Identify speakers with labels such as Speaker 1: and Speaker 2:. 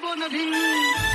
Speaker 1: gonna be.